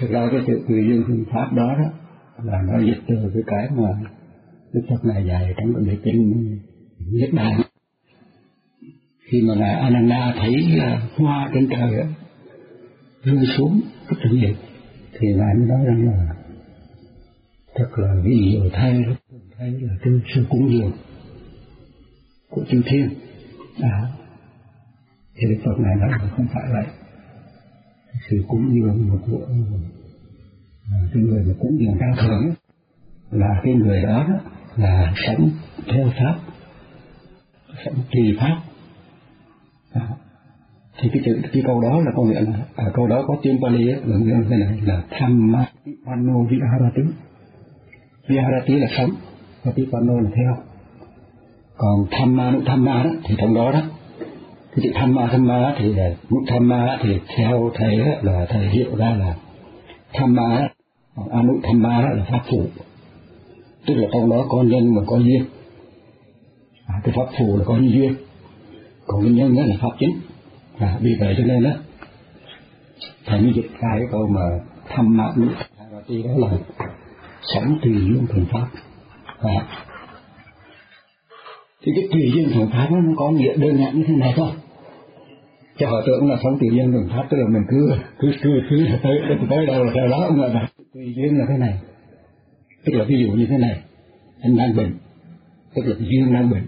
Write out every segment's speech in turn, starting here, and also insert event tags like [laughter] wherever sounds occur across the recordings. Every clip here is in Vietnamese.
thực ra cái sự tùy duyên phương pháp đó đó là nó dịch từ cái cái mà đức phật này dạy trong cái đề kinh nhất bản khi mà ngài ananda thấy à, hoa trên trời á rơi xuống rất là nhiều thì ngài mới nói rằng là thật là vì diệu thay thay là cái sự cúng dường của chư thiên. À, thì đức phật này nói là không phải vậy thì cũng như một bộ à, cái người mà cũng dường cao thưởng là cái người đó là sống theo pháp sống tùy pháp. À, thì cái chữ cái câu đó là có nghĩa là à, câu đó có tiếng Pali ấy, là nghĩa là thế này là thamma pano viharati. Viharati là sống và pano là theo. Còn thamma nụ thamma đó thì trong đó đó vị tham ma tham ma thì là tham ma thì theo thầy là thầy hiểu ra là tham thamma anu tham ma là pháp phủ tức là trong đó có nhân mà có duyên. À, cái pháp phù là có duyên. Còn cái nhân đó là pháp chính. À, vì vậy cho nên đó thầy mới dịch ra cái câu mà thăm mạng nữ thì đó là sống tùy duyên thuần pháp. À. thì cái tùy duyên thuần pháp nó có nghĩa đơn giản như thế này thôi cho họ tưởng là sống tự nhiên mình pháp tức là mình cứ cứ cứ cứ tới tới đâu là theo đó ông là tùy duyên là thế này. Tức là ví dụ như thế này. Anh đang bệnh. Tức là duyên đang bệnh.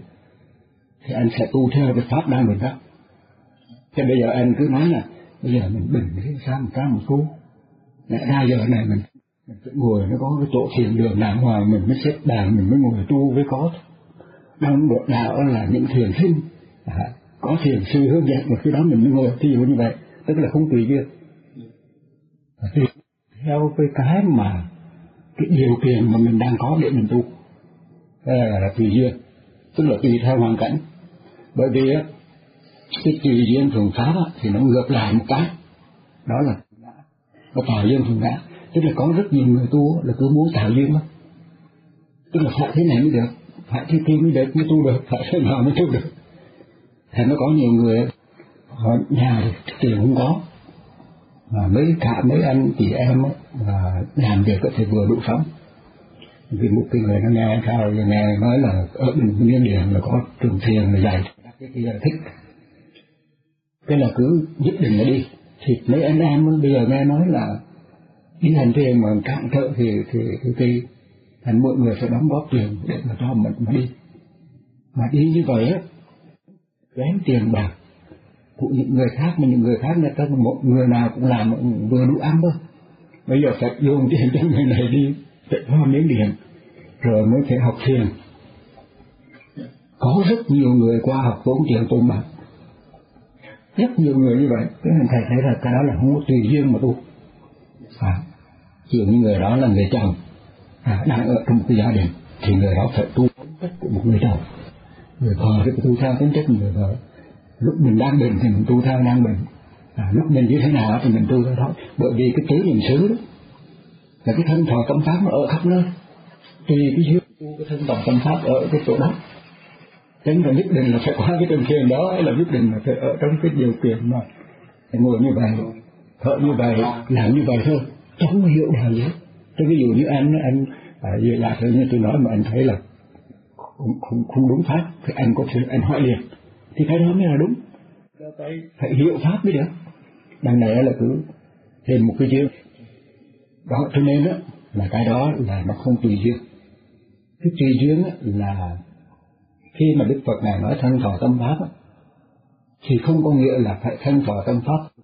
Thì anh sẽ tu theo cái pháp đang bệnh đó. Thế bây giờ anh cứ nói là bây giờ mình bình thế sao một cái một tu. Lại ra giờ này mình mình phải ngồi nó có cái chỗ thiền đường đàng hoàng mình mới xếp đàn mình mới ngồi tu với có. Đang bộ đạo là những thiền sinh. À, có thiền sư hướng dẫn một khi đó mình mới ngồi thí dụ như vậy tức là không tùy duyên. Theo cái cái mà cái điều kiện mà mình đang có để mình tu là, là tùy duyên tức là tùy theo hoàn cảnh. Bởi vì á cái tùy duyên thường pháp á, thì nó ngược lại một cái đó là nó tạo duyên thường ngã tức là có rất nhiều người tu là cứ muốn tạo duyên đó. Tức là phải thế này mới được phải thế kia mới được mới tu được phải thế nào mới tu được thì nó có nhiều người họ nhà thì tiền không có. Mà mấy cả mấy anh chị em á, là làm việc có thể vừa đủ sống. Vì một cái người nó nghe sao nghe nói là ở bên miền điện là có trường thiền là dạy cái kia là thích. Cái là cứ nhất định là đi. Thì mấy anh em bây giờ nghe nói là đi hành thiền mà cạn thợ thì thì thì, thì thành mọi người phải đóng góp tiền để mà cho mình mà đi. Mà đi như vậy á gánh tiền bạc. Của những người khác mà những người khác người ta một người nào cũng làm vừa đủ ăn thôi. Bây giờ phải dùng tiền cho người này đi phải hoa miếng điện rồi mới phải học thiền. Có rất nhiều người qua học vốn tiền tu mà rất nhiều người như vậy cái mình thầy thấy là cái đó là không có tùy duyên mà tu. À, chỉ như người đó là người chồng. À, đang ở trong một cái gia đình thì người đó phải tu tính của một người chồng người vợ thì tu theo tính chất người vợ. Lúc mình đang bệnh thì mình tu theo đang bệnh. À, lúc mình như thế nào thì mình tu theo đó. Bởi vì cái tứ niệm xứ đó là cái thân thọ tâm pháp nó ở khắp nơi. Tùy cái duyên tu cái thân thọ tâm pháp ở cái chỗ đó. Chính là nhất định là phải qua cái đường thiền đó hay là nhất định là phải ở trong cái điều kiện mà ngồi như vậy, thở như vậy, làm như vậy thôi, chẳng hiểu nào gì tôi ví dụ như anh, anh à, giả sử như tôi nói mà anh thấy là không, không, không đúng pháp, thì anh có thể anh hỏi liền. Thì cái đó mới là đúng. Phải hiểu pháp mới được. Đằng này là cứ thêm một cái chuyện. Đó, cho nên đó, là cái đó là nó không tùy duyên. Cái tùy duyên là khi mà Đức Phật Ngài nói thân thọ tâm pháp thì không có nghĩa là phải thân thọ tâm pháp.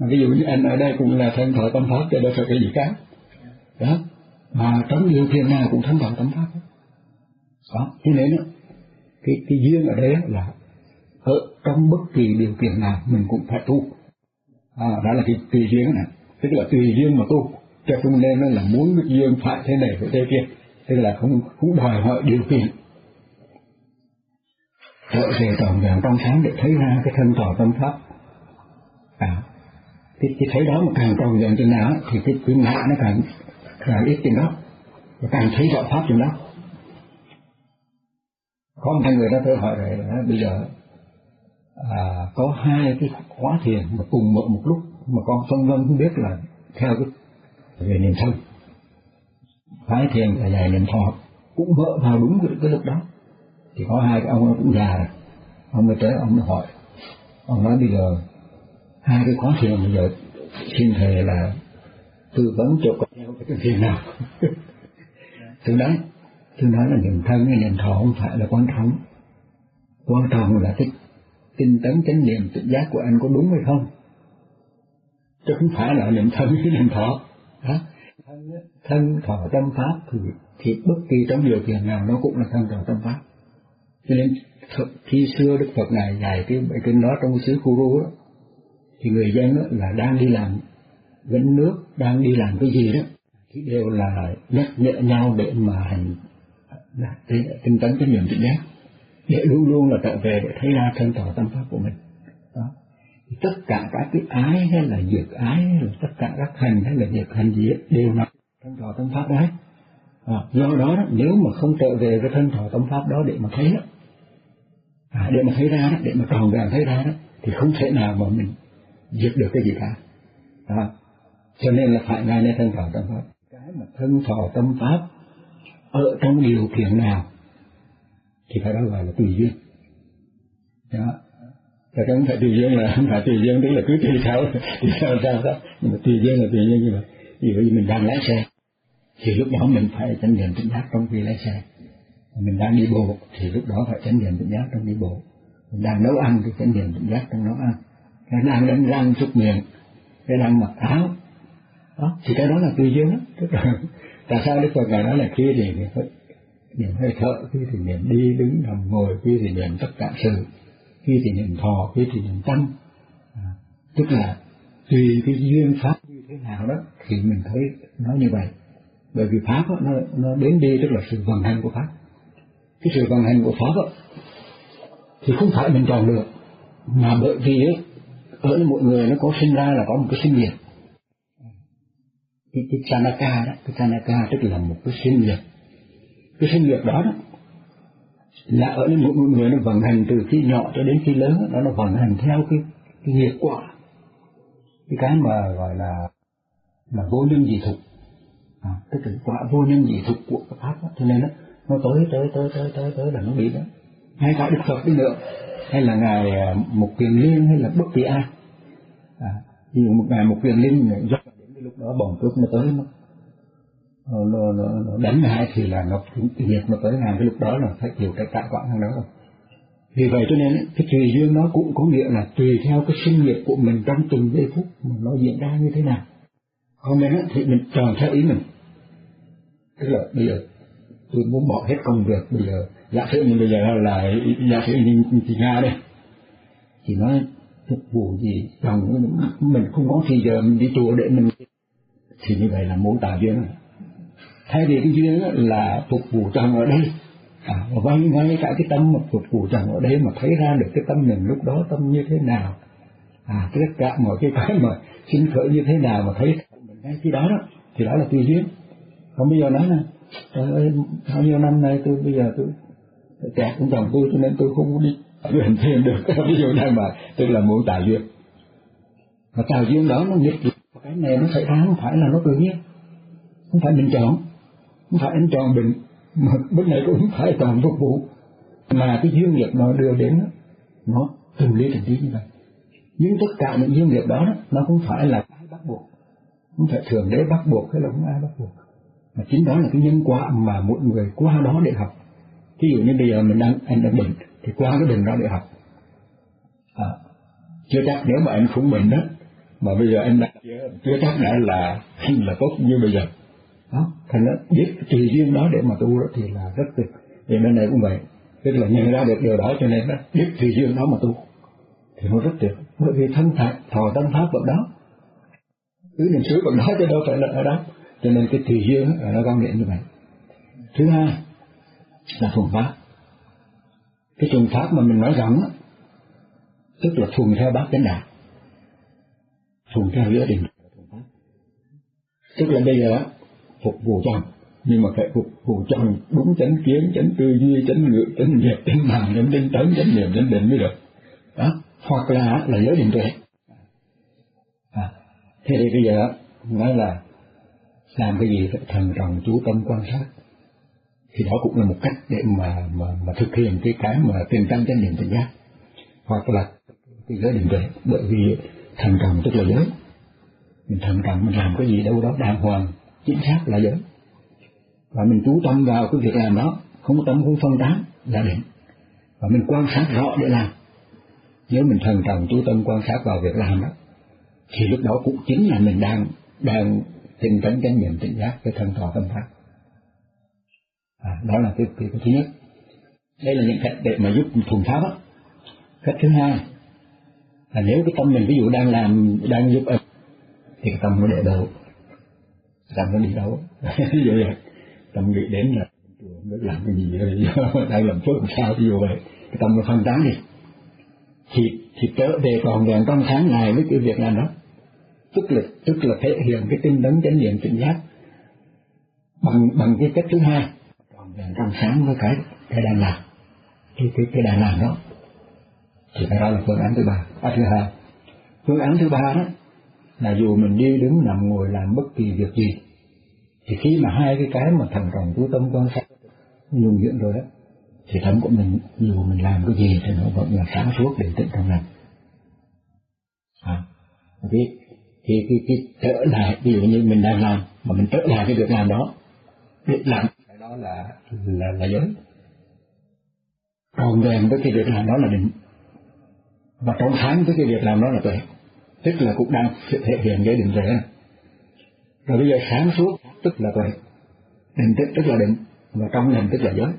Mà ví dụ như anh ở đây cũng là thân thọ tâm pháp thì đâu phải cái gì cả. Đó. Mà trong điều kiện nào cũng thân thọ tâm pháp. Đó. thế nên đó, cái, cái duyên ở đây là ở trong bất kỳ điều kiện nào mình cũng phải tu. À, đó là cái tùy duyên này. Tức là tùy duyên mà tu. Cho chúng nên là muốn cái duyên phải thế này phải thế kia. Tức là không, không đòi hỏi điều kiện trở về toàn vẹn trong sáng để thấy ra cái thân thọ tâm pháp à, cái, cái thấy đó mà càng toàn vẹn trên nào thì cái cái ngã nó càng càng ít trên đó và càng thấy rõ pháp trên đó có hai người đó tôi hỏi rồi là bây giờ à, có hai cái khóa thiền mà cùng mở một lúc mà con phân vân không biết là theo cái về niệm thân. Phái thiền là dạy niệm thọ cũng vợ vào đúng cái, cái lúc đó. Thì có hai cái ông cũng già rồi. Ông mới tới ông mới hỏi. Ông nói bây giờ hai cái khóa thiền bây giờ xin thầy là tư vấn cho con theo cái thiền nào. [laughs] Từ đấy tôi nói là niệm thân hay niệm thọ không phải là quan trọng. Quan trọng là cái tinh tấn chánh niệm tự giác của anh có đúng hay không? Chứ không phải là niệm thân hay niệm thọ. Đó. Thân, thân thọ tâm pháp thì thì bất kỳ trong điều kiện nào nó cũng là thân thọ tâm pháp. Cho nên khi xưa đức phật ngài dạy cái bài kinh đó trong xứ Kuru đó thì người dân đó là đang đi làm gánh nước đang đi làm cái gì đó thì đều là nhắc nhở nhau để mà hành Dạ, là tinh tấn cái niệm tỉnh giác. Để luôn luôn là trở về để thấy ra thân thọ tâm pháp của mình. Đó. Thì tất cả các cái ái hay là diệt ái hay là tất cả các hành hay là diệt hành gì đều là thân thọ tâm pháp đấy. À, do đó, đó nếu mà không trở về cái thân thọ tâm pháp đó để mà thấy đó, à, để mà thấy ra đó, để mà tròn vẹn thấy ra đó thì không thể nào mà mình diệt được cái gì cả. Đó. cho nên là phải ngay nơi thân thọ tâm pháp. Cái mà thân thọ tâm pháp Ờ, ở trong điều kiện nào thì phải đó gọi là tùy duyên. Đó. Thật không phải tùy duyên là không phải tùy duyên, tức là cứ tùy theo tùy theo sao đó. Nhưng mà tùy duyên là tùy duyên như vậy ví dụ như mình đang lái xe, thì lúc đó mình phải chánh niệm tỉnh giác trong khi lái xe. Mình đang đi bộ, thì lúc đó phải chánh niệm tỉnh giác trong đi bộ. Mình đang nấu ăn thì chánh niệm tỉnh giác trong nấu ăn. Cái đang đánh răng súc miệng, cái đang mặc áo. Đó, thì cái đó là tùy duyên đó tại sao đức phật ngài nói là khi thì niệm hơi thở khi thì niệm đi đứng nằm ngồi khi thì niệm tất cả sự khi thì niệm thọ khi thì niệm tâm. À, tức là tùy cái duyên pháp như thế nào đó thì mình thấy nó như vậy. Bởi vì pháp đó, nó nó đến đi tức là sự vận hành của pháp. Cái sự vận hành của pháp đó, thì không phải mình chọn được mà bởi vì ấy, ở mỗi người nó có sinh ra là có một cái sinh diệt cái, cái chanaka đó. Cái chanaka tức là một cái sinh lực. Cái sinh lực đó, đó là ở mỗi người nó vận hành từ khi nhỏ cho đến khi lớn đó nó vận hành theo cái, cái nghiệp quả. Cái cái mà gọi là là vô nhân dị thực à, tức là quả vô nhân dị thực của cái pháp đó. cho nên nó nó tới tới tới tới tới tới là nó bị đó. Hay cả đức phật đi nữa. Hay là ngài à, một kiền liên hay là bất kỳ ai. À, ví dụ một ngài một kiền liên do đó bồng cướp nó tới nó nó, ờ, nó, nó, nó đánh hai thì là nó nghiệp nó tới ngàn cái lúc đó là phải chịu cái tai quãng thằng đó rồi. Vì vậy cho nên cái tùy duyên nó cũng có nghĩa là tùy theo cái sinh nghiệp của mình trong từng giây phút mà nó diễn ra như thế nào. Không nên thì mình tròn theo ý mình. Tức là bây giờ tôi muốn bỏ hết công việc bây giờ giả sử mình bây giờ là giả sử mình chị nga đây chị nói phục vụ gì? Chồng mình không có thì giờ mình đi chùa để mình thì như vậy là muốn tạo duyên. Thay vì cái duyên là phục vụ chồng ở đây. À, vay ngay cả cái tâm mà phục vụ chồng ở đây mà thấy ra được cái tâm mình lúc đó tâm như thế nào. À tất cả mọi cái cái mà sinh khởi như thế nào mà thấy mình ngay khi đó đó thì đó là tùy duyên. Còn bây giờ nói nè trời ơi bao nhiêu năm nay tôi bây giờ tôi kẹt cũng chồng tôi cho nên tôi không đi luyện thêm được. [laughs] Ví dụ này mà tức là muốn tạo duyên. Mà tạo duyên đó nó nhất cái này nó xảy ra không phải là nó tự nhiên không phải mình chọn. Không phải anh chọn bệnh mà bên này cũng phải toàn phục vụ. Mà cái duyên nghiệp nó đưa đến nó từ lý thành lý như vậy. Nhưng tất cả những duyên nghiệp đó nó không phải là ai bắt buộc. Không phải thường đế bắt buộc hay là không ai bắt buộc. Mà chính đó là cái nhân quả mà mỗi người qua đó để học. Ví dụ như bây giờ mình đang anh đang bệnh thì qua cái bệnh đó để học. À, chưa chắc nếu mà anh không bệnh đó mà bây giờ em đặt chưa chắc đã là là tốt như bây giờ. Đó, thành nó biết tùy duyên đó để mà tu đó thì là rất tuyệt. Thì bên này cũng vậy. Tức là nhận ra được điều đó cho nên nó biết tùy duyên đó mà tu. Thì nó rất tuyệt. Bởi vì thân thật thọ tâm pháp vẫn đó. Cứ niệm xứ vẫn đó chứ đâu phải là ở đó. Cho nên cái tùy duyên là nó quan niệm như vậy. Thứ hai là thuần pháp. Cái thuần pháp mà mình nói rằng tức là thuần theo bát chánh đạo thuần theo giữa đình tức là bây giờ phục vụ chồng. Nhưng mà phải phục vụ chồng đúng chánh kiến chánh tư duy chánh ngữ chánh nghiệp chánh mạng chánh tinh tấn chánh niệm chánh định mới được. Đó. Hoặc là là giới định tuệ. À, thế thì bây giờ nói là làm cái gì phải thần trọng chú tâm quan sát. Thì đó cũng là một cách để mà mà, mà thực hiện cái cái mà tiền tăng chánh niệm tỉnh giác. Hoặc là cái giới định tuệ. Bởi vì thần trọng tức là giới. Mình thần trọng mình làm cái gì đâu đó đàng hoàng chính xác là giới. Và mình chú tâm vào cái việc làm đó không có tâm không phân tán là định. Và mình quan sát rõ để làm. Nếu mình thần trọng chú tâm quan sát vào việc làm đó thì lúc đó cũng chính là mình đang đang tinh tấn chánh niệm tỉnh giác cái thân thọ tâm pháp. À, đó là cái, cái, cái thứ nhất. Đây là những cách để mà giúp thuần pháp á. Cách thứ hai là nếu cái tâm mình ví dụ đang làm, đang giúp thì cái tâm nó để đâu? Tâm nó đi đâu? [laughs] Ví dụ vậy. Tâm nghĩ đến là nó làm cái gì rồi [laughs] đang làm phước làm sao? Ví dụ vậy. Cái tâm nó phân tán đi. Thì thì trở về còn vẹn trong sáng này với cái việc làm đó. Tức là tức là thể hiện cái tinh tấn, chánh niệm, tỉnh giác bằng bằng cái cách thứ hai. Còn vẹn trong sáng với cái cái đang làm. Cái cái cái đang làm đó. Thì cái đó là phương án thứ ba à, thứ hai phương án thứ ba đó là dù mình đi đứng nằm ngồi làm bất kỳ việc gì thì khi mà hai cái cái mà thần trọng chú tâm quan sát nhuần nhuyễn rồi đó thì tâm của mình dù mình làm cái gì thì nó vẫn là sáng suốt để tịnh trong lành. À, cái thì cái, cái trở lại ví dụ như mình đang làm mà mình trở lại cái việc làm đó việc làm đó là là là giới còn vẹn với cái việc làm đó là định và trong sáng với cái việc làm đó là tuệ tức là cũng đang thể hiện cái định tuệ rồi bây giờ sáng suốt, tức là tuệ định tức tức là định, và trong định tức là giới.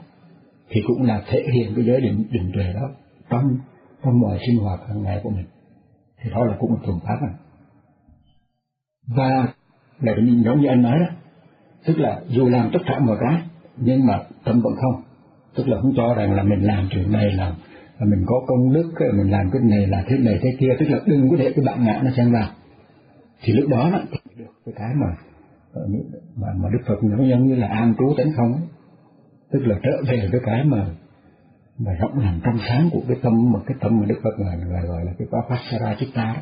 Thì cũng là thể hiện cái giới định định tuệ đó trong trong mọi sinh hoạt hàng ngày của mình. Thì đó là cũng một phương pháp này. Và lại giống như anh nói đó, tức là dù làm tất cả mọi cái, nhưng mà tâm vẫn không. Tức là không cho rằng là mình làm chuyện này, làm mình có công đức mình làm cái này là thế này thế kia tức là đừng có để cái bạn ngã nó xen vào. Thì lúc đó nó được cái cái mà ờ, mà mà đức phật nó giống như là an trú tánh không. Ấy. tức là trở về với cái mà mà rộng làm trong sáng của cái tâm mà cái tâm mà đức phật gọi là gọi là cái papasara chitta đó.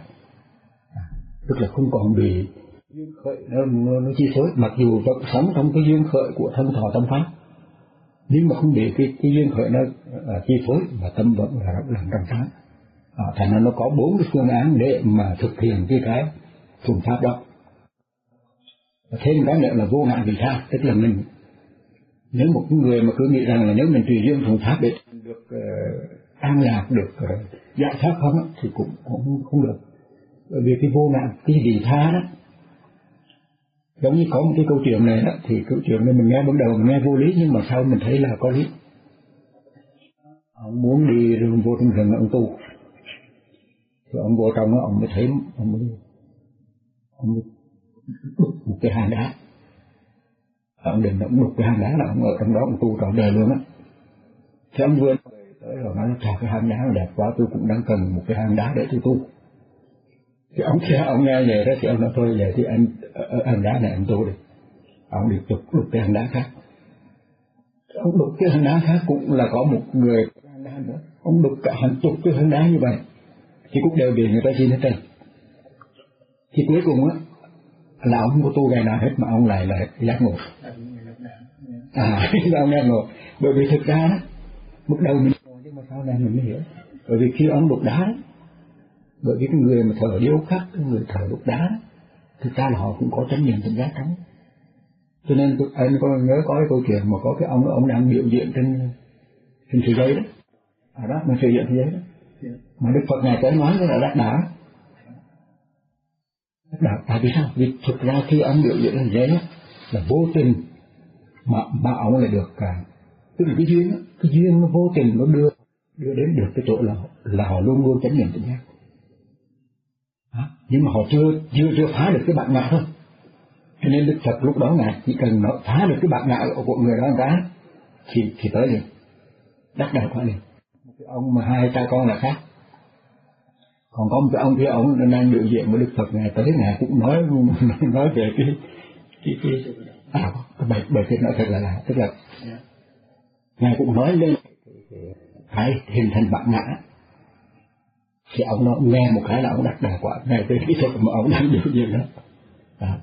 À, tức là không còn bị duyên khởi nó, nó, nó chi phối. Mặc dù vẫn sống trong cái duyên khởi của thân thọ tâm pháp nếu mà không để cái, cái duyên khởi nó à, chi phối và tâm vẫn là rất là trong sáng à, thành ra nó có bốn cái phương án để mà thực hiện cái cái phương pháp đó. Và thêm cái nữa là vô hạn vị tha tức là mình nếu một người mà cứ nghĩ rằng là nếu mình tùy duyên phương pháp để được uh, an lạc được uh, giải thoát không thì cũng cũng không được. Bởi vì cái vô hạn cái vị tha đó giống như có một cái câu chuyện này đó, thì câu chuyện này mình nghe ban đầu mình nghe vô lý, nhưng mà sau mình thấy là có lý. Ông muốn đi rừng vô trong rừng, ông tu. Thì ông vô trong đó, ông mới thấy, ông mới ông mới đục một cái hang đá. Ông định ông đục cái hang đá là ông ở trong đó, ông tu trọn đời luôn á. Thì ông vươn tới rồi nói chào cái hang đá đẹp quá, tôi cũng đang cần một cái hang đá để tôi tu. Thì ông kia [laughs] ông nghe về đó, thì ông nói, thôi về thì anh hang đá này anh tu đi. Ông đi chụp được cái hang đá khác. Ông đục cái hang đá khác cũng là có một người hang đá nữa. Ông đục cả hàng chục cái hang đá như vậy. Thì cũng đều bị người ta xin hết trơn. Thì cuối cùng á là ông không có tu ngày nào hết mà ông lại là giác ngộ. À [laughs] ông giác ngộ. Bởi vì thực ra đó lúc đầu mình nhưng mà sau này mình mới hiểu. Bởi vì khi ông đục đá đó, bởi vì cái người mà thở điêu khắc cái người thở đục đá thực ra là họ cũng có trách nhiệm tự giác lắm cho nên tôi, anh có nhớ có cái câu chuyện mà có cái ông ông đang biểu diễn trên trên thế giới đó. À đó mà biểu diễn thế giới đó. Mà đức phật ngài tới nói là đắc đá đắc đá tại vì sao? Vì thực ra khi ông biểu diễn thế giới đó, là vô tình mà mà ông lại được cả tức là cái duyên đó, cái duyên nó vô tình nó đưa đưa đến được cái chỗ là là họ luôn luôn chánh niệm tự giác nhưng mà họ chưa chưa chưa phá được cái bạn ngã thôi. Cho nên đức phật lúc đó ngài chỉ cần nó phá được cái bạn ngã của người đó cái thì thì tới liền. Đắc đạo quả liền. Một cái ông mà hai cha con là khác. Còn có một cái ông kia ông đang biểu diễn với đức phật ngài tới ngài cũng nói [laughs] nói về cái cái cái à bài bài thiệt nói thật là là tức là ngài cũng nói lên phải hình thành bạn ngã thì ông nó nghe một cái là ông đặt đàng quả ngay cái kỹ thuật mà ông đang biểu diễn đó. À.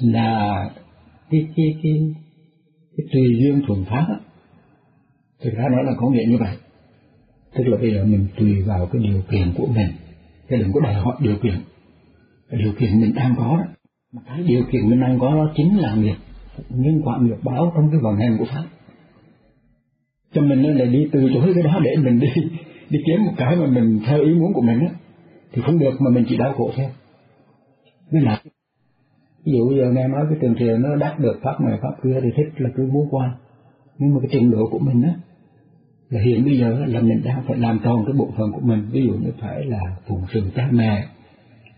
là cái cái cái cái tùy duyên thuần pháp á. Thực ra nói là có nghĩa như vậy. Tức là bây giờ mình tùy vào cái điều kiện của mình. Cái đừng có đòi hỏi điều kiện. Điều kiện mình đang có đó. Mà cái điều kiện mình đang có đó chính là nghiệp. Nhân quả nghiệp báo trong cái vận hành của pháp. Cho mình nên là đi từ chối cái đó để mình đi đi kiếm một cái mà mình theo ý muốn của mình á thì không được mà mình chỉ đau khổ theo nên là ví dụ giờ nghe nói cái trường thiền nó đắc được pháp này pháp kia thì thích là cứ muốn quan. Nhưng mà cái trình độ của mình á là hiện bây giờ là mình đang phải làm tròn cái bộ phận của mình. Ví dụ như phải là phụng sự cha mẹ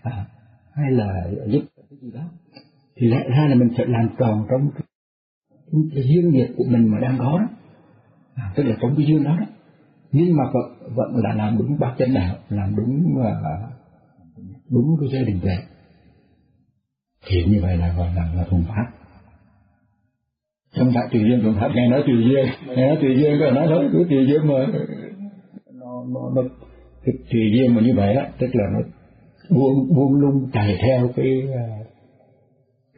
à, hay là giúp cái gì đó. Thì lẽ ra là mình phải làm tròn trong cái, cái duyên nghiệp của mình mà đang có đó. À, tức là trong cái duyên đó, đó nhưng mà vẫn, vẫn là làm đúng bác chánh đạo làm đúng uh, đúng cái gia đình về thì như vậy là gọi là là thùng pháp. Trong đại tùy duyên thùng pháp nghe nói tùy duyên nghe nói tùy duyên rồi nói thôi cứ tùy duyên mà. Nó nó nó cái tùy duyên mà như vậy á tức là nó buông buông lung chạy theo cái ờ,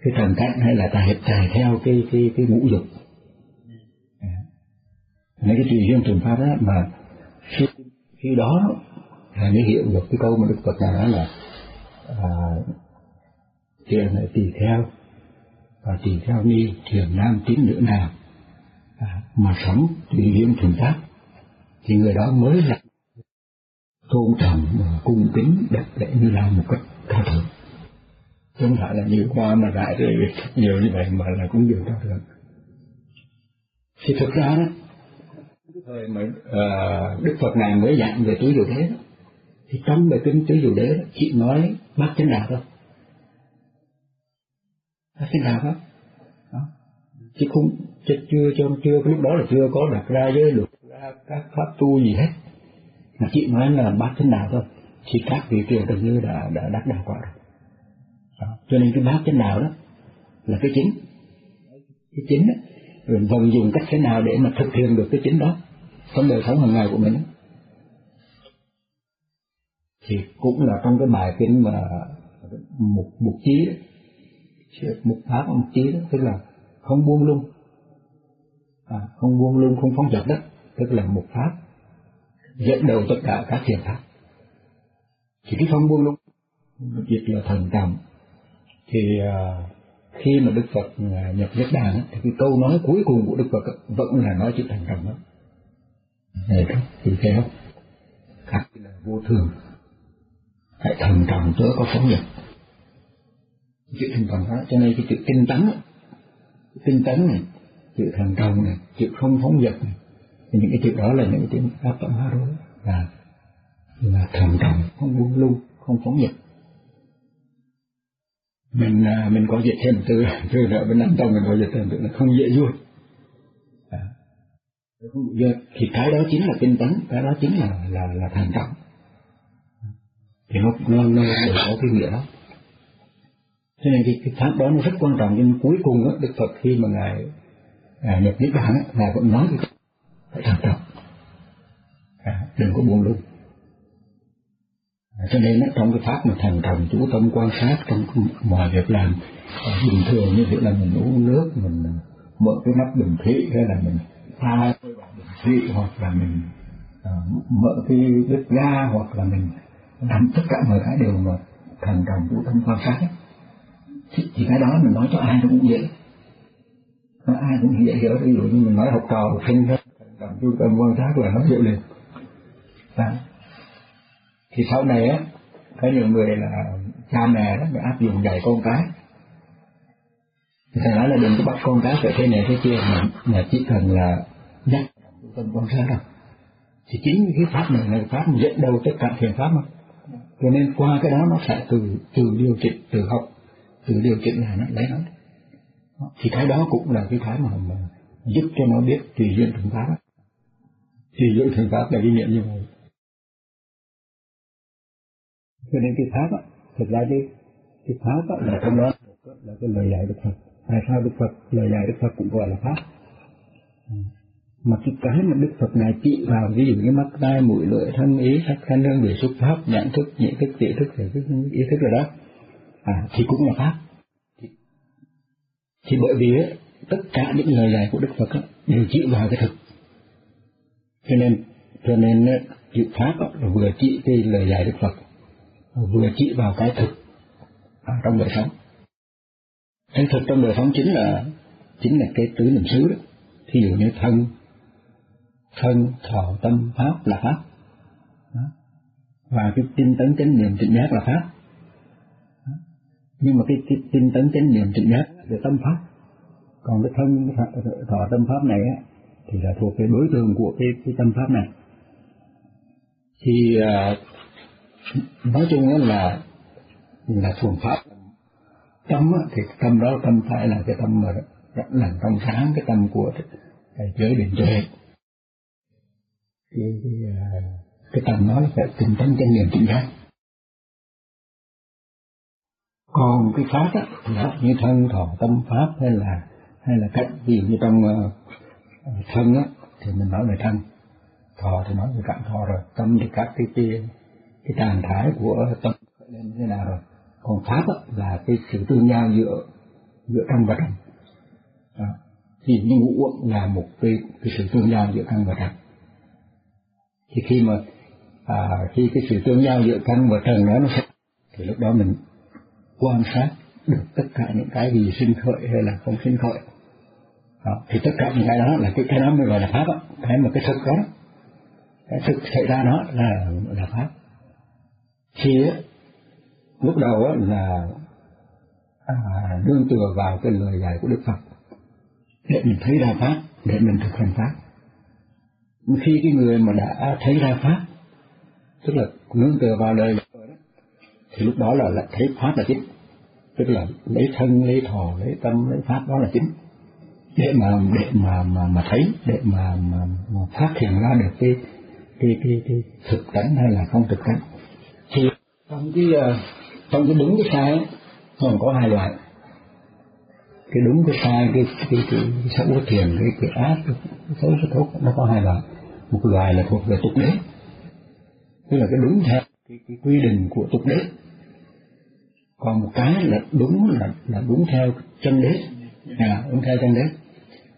cái thần cách hay là chạy chạy theo cái cái cái ngũ dục. Dạ. Mấy cái tùy duyên thùng pháp đó mà khi, khi đó là mới hiểu được cái câu mà đức phật nói là à, thiền lại tùy theo và tùy theo ni thiền nam tín nữ nào à, mà sống tùy duyên thuần pháp thì người đó mới là tôn trọng và cung kính đặt lễ như là một cách cao thượng không phải là nhiều qua mà lại rồi nhiều như vậy mà là cũng nhiều cao thượng thì thực ra đó thời mà uh, ờ, đức phật ngài mới giảng về tứ diệu đế đó, thì trong bài kinh tứ diệu đế đó, chị nói bát chánh đạo thôi. Bát chánh đạo đó. đó. chứ không chứ chưa chưa chưa lúc đó là chưa có đặt ra giới luật ra các pháp tu gì hết. Mà chị nói là bát chánh đạo thôi. Thì các vị tiền gần như đã đã đắc đạo quả rồi. Đó. cho nên cái bát chánh đạo đó là cái chính. Cái chính đó. Rồi vận dụng cách thế nào để mà thực hiện được cái chính đó? Trong đời sống hàng ngày của mình. Thì cũng là trong cái bài kinh mà một mục chí một pháp mục chí đó tức là không buông lung. À, không buông lung không phóng dật đó tức là một pháp dẫn đầu tất cả các thiền pháp. Thì cái không buông lung dịch là thần trọng thì à, khi mà Đức Phật à, nhập nhất đàn thì cái câu nói cuối cùng của Đức Phật vẫn là nói chuyện thành trọng đó. Này rất tùy kheo, các là vô thường, hãy thần trọng chớ có phóng dật. Chữ thành trọng đó, cho nên cái chữ tinh tấn, tinh tấn này, chữ thần trọng này, chữ không phóng dật này, thì những cái chữ đó là những cái chữ áp tổng hóa đối là là thần trọng, không buông lung, không phóng dật mình à, mình có dịch thêm từ từ ở bên Nam Tông mình có dịch thêm từ là không dễ vui thì cái đó chính là tinh tấn cái đó chính là là là thành trọng thì nó nó nó đều có cái nghĩa đó. Cho nên cái, cái pháp đó nó rất quan trọng nhưng cuối cùng đó, Đức Phật khi mà ngài à, nhập niết bàn ngài vẫn nói phải thành trọng à, đừng có buồn luôn. À, cho nên đó, trong cái pháp mà thành trọng chú tâm quan sát trong mọi việc làm bình thường như thế là mình uống nước mình mở cái nắp bình thủy hay là mình pha bình dị hoặc là mình ờ, uh, mở cái bếp ga hoặc là mình làm tất cả mọi cái đều mà thành đồng vũ tâm quan sát. Thì, thì cái đó mình nói cho ai cũng dễ nói ai cũng dễ hiểu ví dụ như mình nói học trò học sinh thôi thành trọng chú tâm quan sát là nó hiểu liền. Đó. thì sau này á có nhiều người là cha mẹ đó áp dụng dạy con cái. Thì thầy nói là đừng có bắt con cái phải thế này thế kia mà, mà chỉ cần là cần tâm con sát đâu thì chính cái pháp này là pháp dẫn đầu tất cả thiền pháp mà. Cho nên qua cái đó nó sẽ từ từ điều chỉnh từ học từ điều chỉnh là nó lấy nó. Thì cái đó cũng là cái thái mà, mà giúp cho nó biết tùy duyên thường pháp tùy duyên thường pháp là ghi nhận như vậy. Cho nên cái pháp á thực ra cái cái pháp á là trong đó là cái lời dạy đức phật. Tại sao đức phật lời dạy đức phật cũng gọi là pháp? Mà cái cái mà đức phật này chỉ vào ví dụ như mắt tai mũi lưỡi thân ý sắc thanh hương vị xúc pháp nhận thức nhị thức tị thức thể thức ý thức rồi đó. À thì cũng là pháp. Thì bởi vì tất cả những lời dạy của Đức Phật đều chịu vào cái thực. Cho nên cho nên chịu pháp là vừa chỉ cái lời dạy Đức Phật vừa chỉ vào cái thực à, trong đời sống. Cái thực trong đời sống chính là chính là cái tứ niệm xứ đó. Thí dụ như thân thân thọ tâm pháp là pháp. Đó. và cái tinh tấn chánh niệm tỉnh giác là pháp. Đó. nhưng mà cái, cái tinh tấn chánh niệm tỉnh giác là tâm pháp. Còn cái thân thọ tâm pháp này á thì là thuộc cái đối tượng của cái, cái tâm pháp này. Thì à, nói chung là là thuần pháp. Tâm á, thì tâm đó tâm phải là cái tâm mà rất là trong sáng cái tâm của cái giới định tuệ cái, cái, cái tâm nói phải tinh tấn chánh niệm tỉnh giác còn cái pháp á, thì như thân thọ tâm pháp hay là hay là cách ví dụ như trong uh, thân á thì mình nói về thân. Thọ thì nói về cảm thọ rồi tâm thì các cái cái cái trạng thái của tâm khởi lên như thế nào rồi. Còn pháp á, là cái sự tương giao giữa giữa căn và trần đó. thì như ngũ uẩn là một cái cái sự tương giao giữa căn và trần thì khi mà à, khi cái sự tương giao giữa căn và trần đó nó sẽ thì lúc đó mình quan sát được tất cả những cái gì sinh khởi hay là không sinh khởi. Đó. thì tất cả những cái đó là cái cái đó mới gọi là pháp á. Cái mà cái thực đó cái thực xảy ra đó là là pháp. Thì lúc đầu á là à, nương tựa vào cái lời dạy của đức phật để mình thấy ra pháp để mình thực hành pháp khi cái người mà đã thấy ra pháp tức là nương tựa vào lời thì lúc đó là, là thấy pháp là chính. Tức là lấy thân lấy thọ lấy tâm lấy pháp đó là chính. Để mà để mà mà mà thấy để mà mà, mà phát hiện ra được cái cái cái, cái thực tánh hay là không thực tánh. Thì trong cái à, trong cái đúng cái sai còn có hai loại cái đúng cái sai cái cái cái, cái xấu cái thiền cái cái ác cái, xấu cái tốt nó có hai loại. Một loại là thuộc về tục đế. Tức là cái đúng theo cái, cái quy định của tục đế. Còn một cái là đúng là là đúng theo chân đế. À, đúng theo chân đế.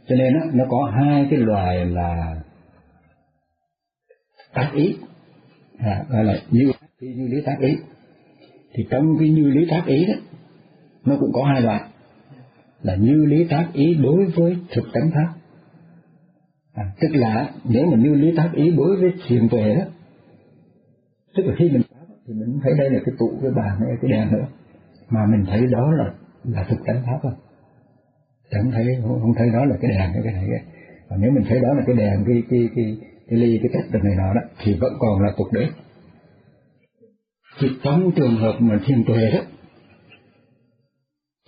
Cho nên đó, nó có hai cái loài là tác ý. À, gọi là như như lý tác ý. Thì trong cái như lý tác ý đó nó cũng có hai loại là như lý tác ý đối với thực tánh pháp. À, tức là nếu mà như lý tác ý đối với thiền tuệ đó tức là khi mình thì mình thấy đây là cái tụ cái bàn hay cái đèn nữa. Mà mình thấy đó là là thực tánh pháp không? Chẳng thấy không, không thấy đó là cái đèn cái cái này. Cái và nếu mình thấy đó là cái đèn cái cái cái cái ly cái tách này nọ đó thì vẫn còn là tục đế thì trong trường hợp mà thiền tuệ đó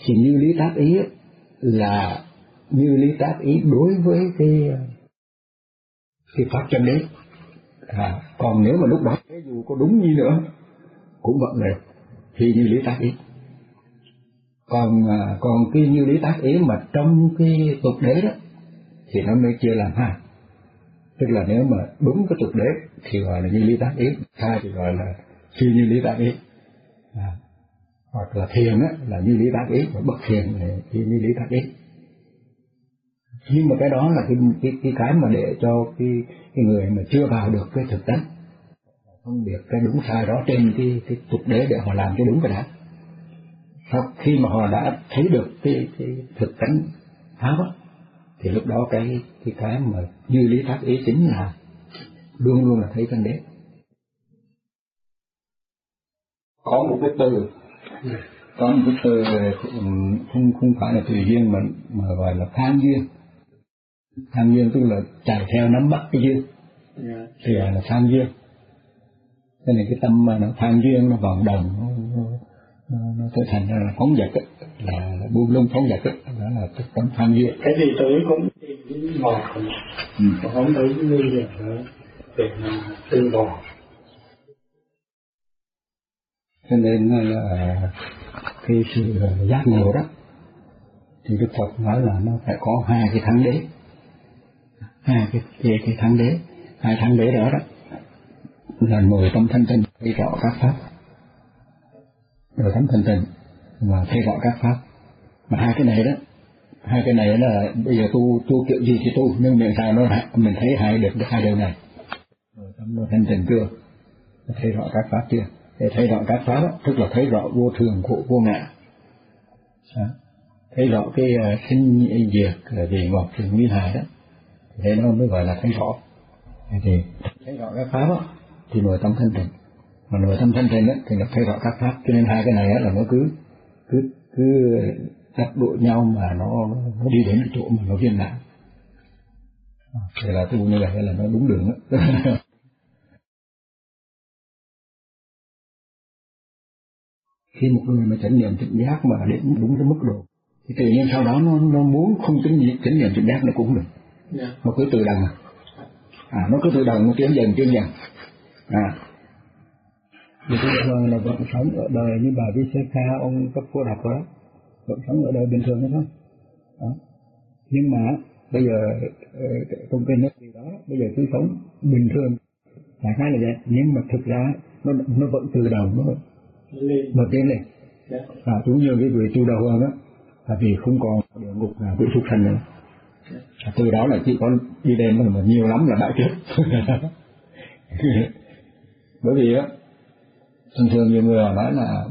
thì như lý tác ý là như lý tác ý đối với cái cái pháp chân đế à, còn nếu mà lúc đó dù có đúng như nữa cũng vẫn là thì như lý tác ý. Còn à, còn cái như lý tác ý mà trong cái tục đế đó thì nó mới chia làm hai. Tức là nếu mà đúng cái tục đế thì gọi là như lý tác ý hai thì gọi là phi như lý tác ý. À, hoặc là thiền á là duy lý tác ý và bất thiền là duy lý tác ý. Nhưng mà cái đó là cái cái cái cái mà để cho cái cái người mà chưa vào được cái thực tánh không biết cái đúng sai đó trên cái cái tục đế để họ làm cái đúng cái đã. Sau khi mà họ đã thấy được cái, cái thực tánh pháp á, thì lúc đó cái cái cái mà duy lý tác ý chính là luôn luôn là thấy chân đế. Có một cái từ có một cái từ không không phải là tùy duyên mà mà gọi là tham duyên. Tham duyên tức là chạy theo nắm bắt cái duyên. Yeah. thì gọi là tham duyên. Cho nên cái tâm mà nó tham duyên nó vòng đồng nó, nó, nó, trở thành là phóng dật là, là buông lung phóng dật đó là cái tâm tham duyên. Cái gì tới cũng tìm ngọt ừ. không tới nguy hiểm nữa để mà từ bỏ cho nên là cái sự ờ, giác ngộ đó thì Đức Phật nói là nó phải có hai cái thắng đế. Hai cái cái, cái thắng đế hai thắng đế đó đó là ngồi trong thanh tịnh thấy rõ các pháp. Rồi thấm thanh tịnh và thấy rõ các pháp. Mà hai cái này đó hai cái này là bây giờ tu tu kiểu gì thì tu nhưng miệng sao nó mình thấy hai được hai điều này. Rồi tâm nó thanh tịnh chưa? Thấy rõ các pháp chưa? Để thấy rõ các pháp đó, tức là thấy rõ vô thường của vô ngã. Thấy rõ cái uh, sinh diệt về ngọt trường nguyên hài đó. Thế nó mới gọi là thấy rõ. Thì thấy rõ các pháp đó, thì nội tâm thanh tịnh. Mà nội tâm thanh tịnh thì nó thấy rõ các pháp. Cho nên hai cái này là nó cứ cứ cứ đặt đội nhau mà nó nó đi đến cái chỗ mà nó viên mãn. Thì là tu như vậy là nó đúng đường đó. [laughs] khi một người mà chánh niệm tỉnh giác mà đến đúng cái mức độ thì tự nhiên sau đó nó nó muốn không chánh niệm chánh niệm tỉnh giác nó cũng được. Yeah. nó cứ tự động à? Nó cứ tự động nó tiến dần tiến dần. À. Vì bây giờ là vẫn sống ở đời như bà Visakha ông cấp cô đọc đó. Vẫn sống ở đời bình thường đó thôi. Đó. nhưng mà bây giờ trong kinh nói gì đó bây giờ cứ sống bình thường. Đại khái là vậy. Nhưng mà thực ra nó nó vẫn từ đầu nó nó tiến lên à, cũng như cái vị tu đầu hơn đó là vì không còn địa ngục là bị súc sanh nữa. À, từ đó là chỉ có đi đêm mà nhiều lắm là đã chết [laughs] bởi vì á thường thường nhiều người nói là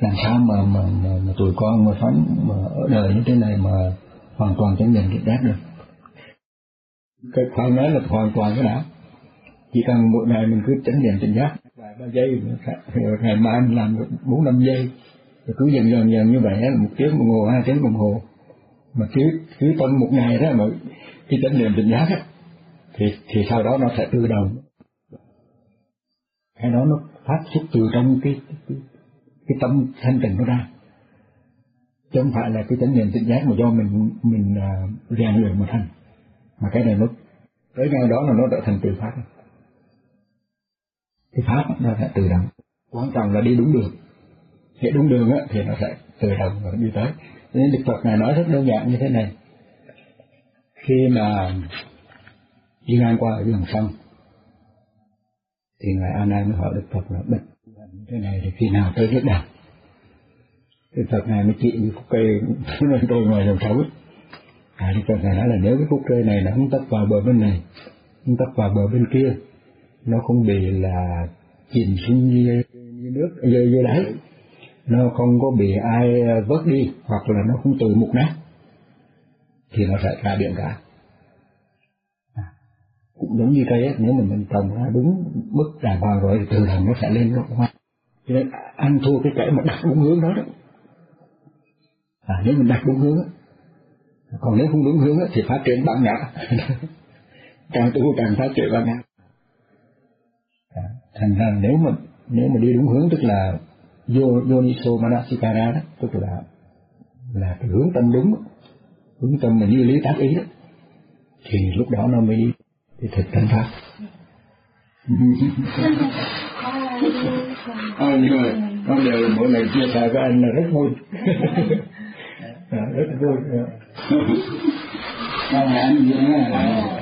làm sao mà mà, mà, mà tụi con mà sống mà ở đời như thế này mà hoàn toàn chẳng nhận được giác được. Cái khoan nói là hoàn toàn cái đã. Chỉ cần một ngày mình cứ chánh niệm tỉnh giác ba giây rồi ngày mai mình làm được bốn năm giây. Rồi cứ dần dần dần như vậy là một tiếng đồng hồ hai tiếng đồng hồ. Mà cứ cứ tuần một ngày đó mà cái chánh niệm tỉnh giác á thì thì sau đó nó sẽ tự động. Cái đó nó phát xuất từ trong cái cái, cái tâm thanh tịnh nó ra chứ không phải là cái chánh niệm tỉnh giác mà do mình mình uh, rèn luyện mà thành. Mà cái này nó tới ngay đó là nó đã thành tự phát cái pháp nó sẽ tự động. Quan trọng là đi đúng đường. Hệ đúng đường á, thì nó sẽ tự động và đi tới. Nên đức phật này nói rất đơn giản như thế này. Khi mà đi ngang qua ở đường sông thì ngài an nan mới hỏi đức phật là bệnh thế này thì khi nào tới hết đạo đức phật này mới chỉ như khúc cây [laughs] nó trôi ngoài dòng sông à đức phật này nói là nếu cái khúc cây này nó không tấp vào bờ bên này không tấp vào bờ bên kia nó không bị là chìm xuống như, như nước dưới, dưới đáy. Nó không có bị ai vớt đi hoặc là nó không từ mục nát. Thì nó sẽ ra biển cả. À, cũng giống như cây ấy, nếu mà mình trồng ra đúng mức đàng hoàng rồi thì từ từ nó sẽ lên nó hoa. Cho nên ăn thua cái cây mà đặt đúng hướng đó đó. À, nếu mình đặt đúng hướng đó. còn nếu không đúng hướng đó, thì phát triển bản ngã. [laughs] Càng tu càng phát triển bản ngã thành ra nếu mà nếu mà đi đúng hướng tức là vô yoniso manasikara đó tức là là cái hướng tâm đúng hướng tâm mà như lý tác ý đó thì lúc đó nó mới đi thì thực thành pháp. À, nhưng mà con đều mỗi ngày chia sẻ với anh là rất vui. À, [laughs] rất vui à, anh